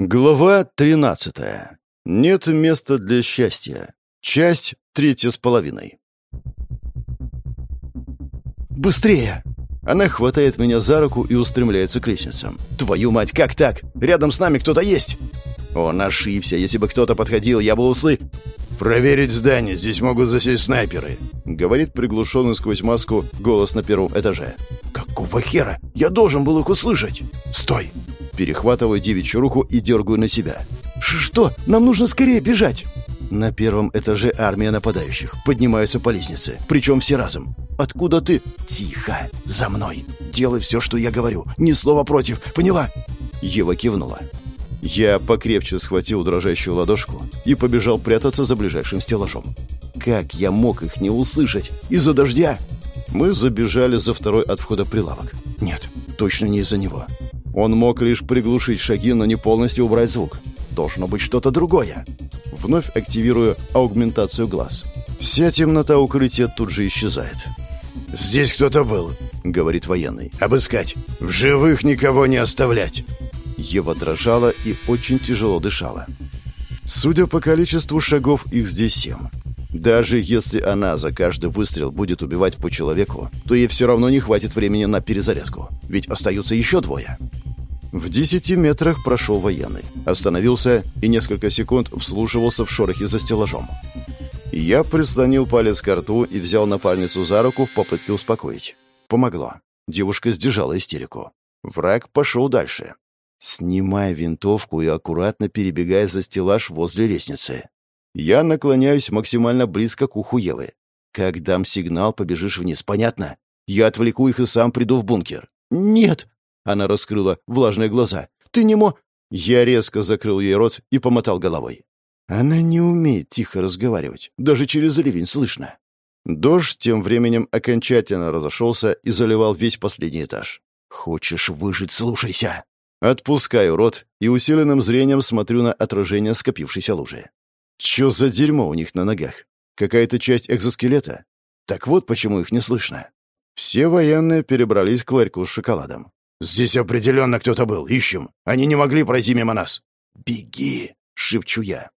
Глава 13. Нет места для счастья. Часть третья с половиной. «Быстрее!» Она хватает меня за руку и устремляется к лестницам. «Твою мать, как так? Рядом с нами кто-то есть!» Он ошибся. Если бы кто-то подходил, я бы услы... «Проверить здание, здесь могут засесть снайперы», — говорит приглушенный сквозь маску голос на первом этаже. «Какого хера? Я должен был их услышать!» «Стой!» Перехватываю девичью руку и дергаю на себя. «Что? Нам нужно скорее бежать!» На первом этаже армия нападающих. Поднимаются по лестнице. Причем все разом. «Откуда ты?» «Тихо! За мной! Делай все, что я говорю. Ни слова против. Поняла?» Ева кивнула. Я покрепче схватил дрожащую ладошку и побежал прятаться за ближайшим стеллажом. Как я мог их не услышать? Из-за дождя? Мы забежали за второй от входа прилавок. Нет, точно не из-за него. Он мог лишь приглушить шаги, но не полностью убрать звук. Должно быть что-то другое. Вновь активирую аугментацию глаз. Вся темнота укрытия тут же исчезает. «Здесь кто-то был», — говорит военный. «Обыскать. В живых никого не оставлять». Ева дрожала и очень тяжело дышала. Судя по количеству шагов, их здесь семь. Даже если она за каждый выстрел будет убивать по человеку, то ей все равно не хватит времени на перезарядку. Ведь остаются еще двое. В десяти метрах прошел военный. Остановился и несколько секунд вслушивался в шорохи за стеллажом. Я прислонил палец к рту и взял напальницу за руку в попытке успокоить. Помогло. Девушка сдержала истерику. Враг пошел дальше. Снимай винтовку и аккуратно перебегай за стеллаж возле лестницы. Я наклоняюсь максимально близко к уху Евы. Как дам сигнал, побежишь вниз, понятно? Я отвлеку их и сам приду в бункер. Нет, она раскрыла влажные глаза. «Ты не мо...» Я резко закрыл ей рот и помотал головой. Она не умеет тихо разговаривать. Даже через ливень слышно. Дождь тем временем окончательно разошелся и заливал весь последний этаж. «Хочешь выжить, слушайся!» Отпускаю рот и усиленным зрением смотрю на отражение скопившейся лужи. Чё за дерьмо у них на ногах? Какая-то часть экзоскелета? Так вот почему их не слышно. Все военные перебрались к ларьку с шоколадом. «Здесь определенно кто-то был. Ищем. Они не могли пройти мимо нас». «Беги!» — шепчу я.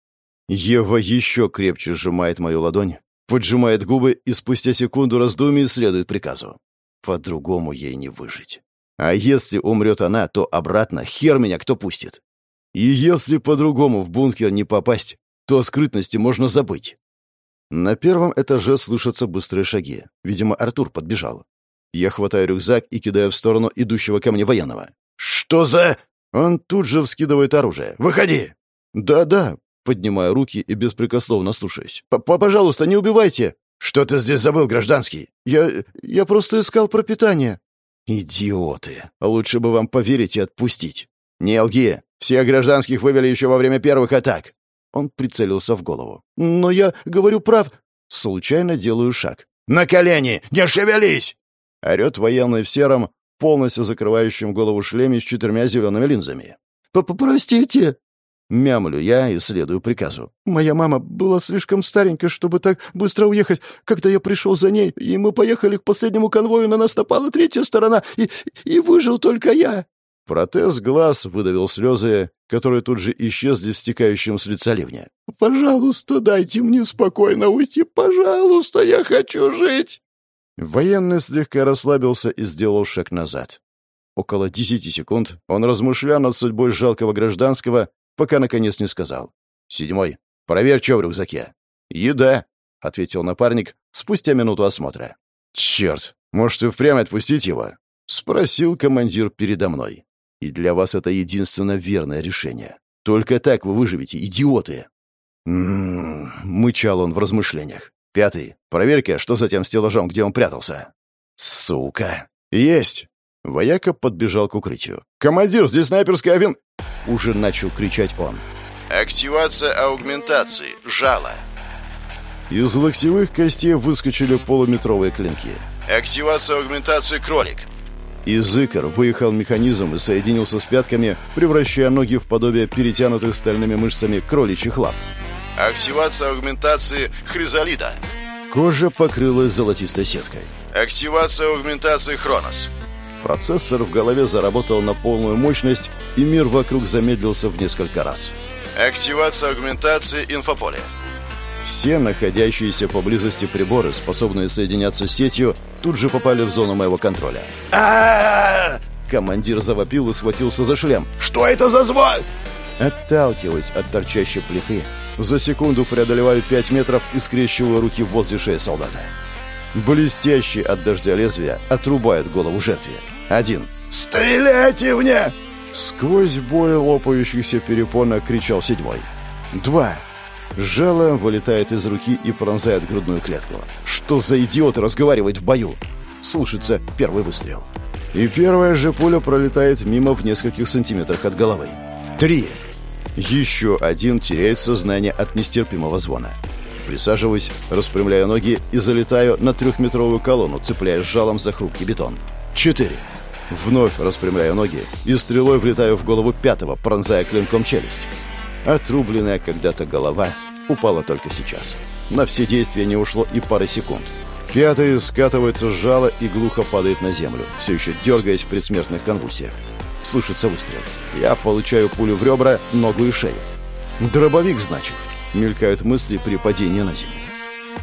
Ева еще крепче сжимает мою ладонь, поджимает губы и спустя секунду раздумий следует приказу. По-другому ей не выжить. А если умрет она, то обратно хер меня кто пустит. И если по-другому в бункер не попасть, то о скрытности можно забыть. На первом этаже слышатся быстрые шаги. Видимо, Артур подбежал. Я хватаю рюкзак и кидаю в сторону идущего ко мне военного. «Что за...» Он тут же вскидывает оружие. «Выходи!» «Да-да», поднимаю руки и беспрекословно слушаюсь. «Пожалуйста, не убивайте!» «Что ты здесь забыл, гражданский?» «Я... я просто искал пропитание». «Идиоты! Лучше бы вам поверить и отпустить». «Не лги! Все гражданских вывели еще во время первых атак!» Он прицелился в голову. «Но я говорю прав...» Случайно делаю шаг. «На колени! Не шевелись!» Орет военный в сером, полностью закрывающем голову шлеме с четырьмя зелеными линзами. «Простите!» Мямлю я и следую приказу. «Моя мама была слишком старенькой, чтобы так быстро уехать. Когда я пришел за ней, и мы поехали к последнему конвою, на нас напала третья сторона, и, и выжил только я». Протез глаз выдавил слезы, которые тут же исчезли в стекающем с лица ливня. «Пожалуйста, дайте мне спокойно уйти. Пожалуйста, я хочу жить!» Военный слегка расслабился и сделал шаг назад. Около десяти секунд он размышлял над судьбой жалкого гражданского, пока наконец не сказал. «Седьмой, проверь, что в рюкзаке». «Еда», — ответил напарник спустя минуту осмотра. «Черт, может, и впрямь отпустить его?» — спросил командир передо мной. «И для вас это единственно верное решение. Только так вы выживете, идиоты!» «М-м-м», мычал он в размышлениях. Пятый. Проверь-ка, что за тем стеллажом, где он прятался. Сука. Есть. Вояка подбежал к укрытию. «Командир, здесь снайперская авин...» Уже начал кричать он. «Активация аугментации. Жало». Из локтевых костей выскочили полуметровые клинки. «Активация аугментации кролик». Из икр выехал механизм и соединился с пятками, превращая ноги в подобие перетянутых стальными мышцами кроличьих лап. Активация аугментации хризалида. Кожа покрылась золотистой сеткой. Активация аугментации Хронос. Процессор в голове заработал на полную мощность, и мир вокруг замедлился в несколько раз. Активация аугментации инфополя. Все находящиеся поблизости приборы, способные соединяться с сетью, тут же попали в зону моего контроля. а Командир завопил и схватился за шлем. Что это за звон? Отталкиваясь от торчащей плиты, за секунду преодолеваю 5 метров и скрещиваю руки возле шеи солдата. Блестящий от дождя лезвия отрубает голову жертве. Один. «Стреляйте мне!» Сквозь боль лопающихся перепонок кричал седьмой. Два. Жало вылетает из руки и пронзает грудную клетку. Что за идиот разговаривает в бою? Слышится первый выстрел. И первая же пуля пролетает мимо в нескольких сантиметрах от головы. Три. Еще один теряет сознание от нестерпимого звона. Присаживаюсь, распрямляю ноги и залетаю на трехметровую колонну, цепляясь жалом за хрупкий бетон. Четыре. Вновь распрямляю ноги и стрелой влетаю в голову пятого, пронзая клинком челюсть. Отрубленная когда-то голова упала только сейчас. На все действия не ушло и пары секунд. Пятый скатывается с жала и глухо падает на землю, все еще дергаясь в предсмертных конвульсиях. Слышится выстрел. Я получаю пулю в ребра, ногу и шею. Дробовик, значит. Мелькают мысли при падении на землю.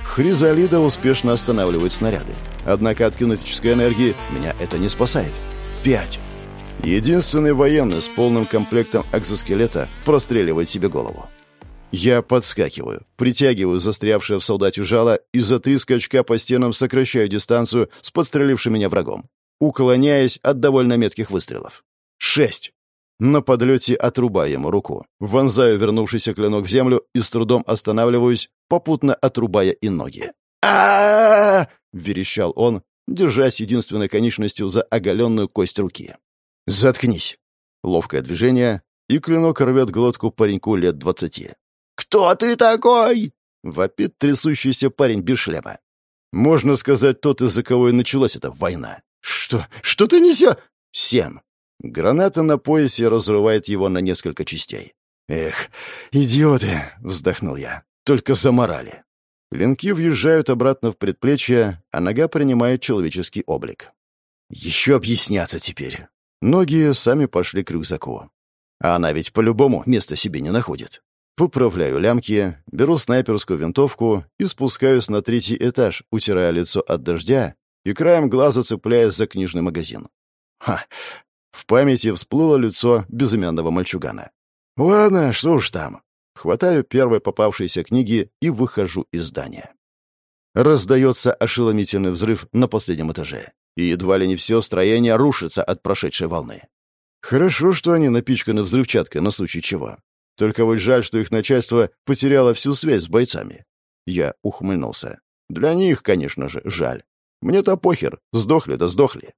Хризалида успешно останавливает снаряды. Однако от кинетической энергии меня это не спасает. Пять. Единственный военный с полным комплектом экзоскелета простреливает себе голову. Я подскакиваю, притягиваю застрявшее в солдате жало и за три скачка по стенам сокращаю дистанцию с подстрелившим меня врагом, уклоняясь от довольно метких выстрелов. Шесть. На подлете отрубаю ему руку, вонзаю вернувшийся клинок в землю и с трудом останавливаюсь, попутно отрубая и ноги. а верещал он, держась единственной конечностью за оголенную кость руки. «Заткнись!» Ловкое движение, и клинок рвет глотку пареньку лет двадцати. «Кто ты такой?» — вопит трясущийся парень без шлема. Можно сказать, тот, из-за кого и началась эта война. «Что? Что ты несешь?» «Семь». Граната на поясе разрывает его на несколько частей. «Эх, идиоты!» — вздохнул я. «Только заморали». Клинки въезжают обратно в предплечье, а нога принимает человеческий облик. Еще объясняться теперь. Ноги сами пошли к рюкзаку. А она ведь по-любому места себе не находит. Поправляю лямки, беру снайперскую винтовку и спускаюсь на третий этаж, утирая лицо от дождя и краем глаза цепляясь за книжный магазин. Ха! В памяти всплыло лицо безымянного мальчугана. Ладно, что уж там. Хватаю первой попавшейся книги и выхожу из здания. Раздается ошеломительный взрыв на последнем этаже, и едва ли не все строение рушится от прошедшей волны. Хорошо, что они напичканы взрывчаткой на случай чего. Только вот жаль, что их начальство потеряло всю связь с бойцами. Я ухмыльнулся. Для них, конечно же, жаль. Мне-то похер, сдохли да сдохли.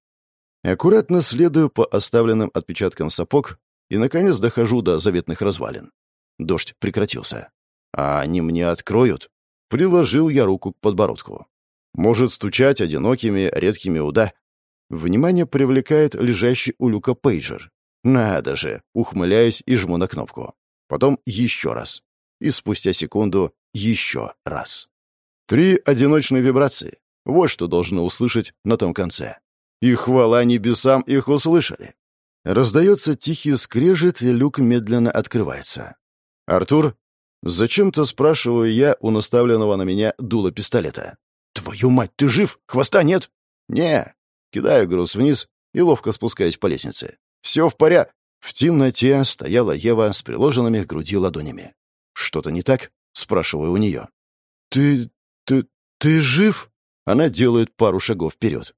Аккуратно следую по оставленным отпечаткам сапог и, наконец, дохожу до заветных развалин. Дождь прекратился. А они мне откроют? Приложил я руку к подбородку. Может стучать одинокими, редкими уда. Внимание привлекает лежащий у люка пейджер. Надо же, ухмыляюсь и жму на кнопку. Потом еще раз. И спустя секунду еще раз. Три одиночные вибрации. Вот что должны услышать на том конце. И хвала небесам их услышали. Раздается тихий скрежет, и люк медленно открывается. «Артур?» Зачем-то спрашиваю я у наставленного на меня дула пистолета. «Твою мать, ты жив? Хвоста нет?» «Не». Кидаю груз вниз и ловко спускаюсь по лестнице. «Все в порядке». В темноте стояла Ева с приложенными к груди ладонями. «Что-то не так?» — спрашиваю у нее. «Ты... ты... ты жив?» Она делает пару шагов вперед.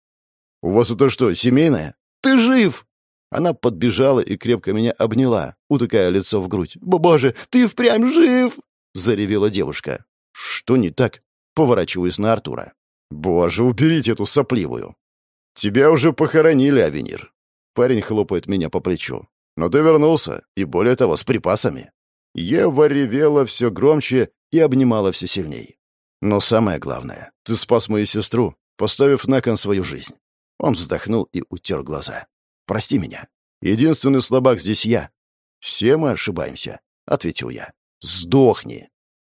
«У вас это что, семейное?» «Ты жив!» Она подбежала и крепко меня обняла, утыкая лицо в грудь. «Боже, ты впрямь жив!» — заревела девушка. «Что не так?» — поворачиваюсь на Артура. «Боже, уберите эту сопливую!» «Тебя уже похоронили, Авенир!» Парень хлопает меня по плечу. «Но ты вернулся, и более того, с припасами!» Ева ревела все громче и обнимала все сильней. «Но самое главное, ты спас мою сестру, поставив на кон свою жизнь». Он вздохнул и утер глаза. Прости меня. Единственный слабак здесь я. Все мы ошибаемся, — ответил я. Сдохни.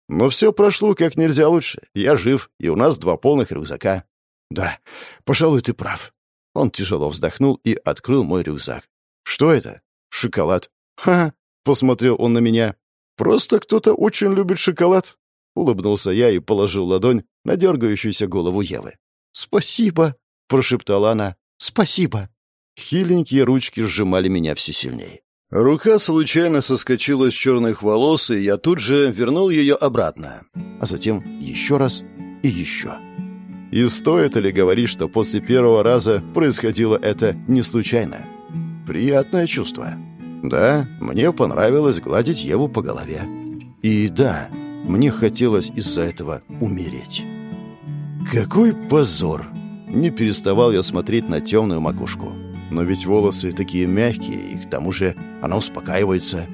Но все прошло как нельзя лучше. Я жив, и у нас два полных рюкзака. Да, пожалуй, ты прав. Он тяжело вздохнул и открыл мой рюкзак. «Что это?» «Шоколад». «Ха!» — посмотрел он на меня. «Просто кто-то очень любит шоколад». Улыбнулся я и положил ладонь на дергающуюся голову Евы. «Спасибо!» — прошептала она. «Спасибо!» Хиленькие ручки сжимали меня все сильнее. Рука случайно соскочила с черных волос, и я тут же вернул ее обратно. А затем еще раз и еще. И стоит ли говорить, что после первого раза происходило это не случайно? Приятное чувство. Да, мне понравилось гладить Еву по голове. И да, мне хотелось из-за этого умереть. Какой позор! Не переставал я смотреть на темную макушку. Но ведь волосы такие мягкие, и к тому же она успокаивается.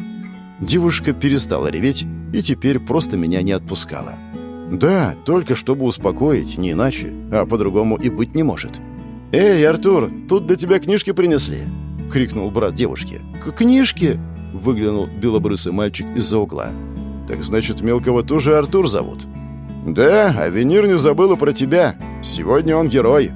Девушка перестала реветь и теперь просто меня не отпускала. Да, только чтобы успокоить, не иначе, а по-другому и быть не может. «Эй, Артур, тут для тебя книжки принесли!» — крикнул брат девушки. «К «Книжки?» — выглянул белобрысый мальчик из-за угла. «Так значит, мелкого тоже Артур зовут?» «Да, а Венир не забыла про тебя. Сегодня он герой»,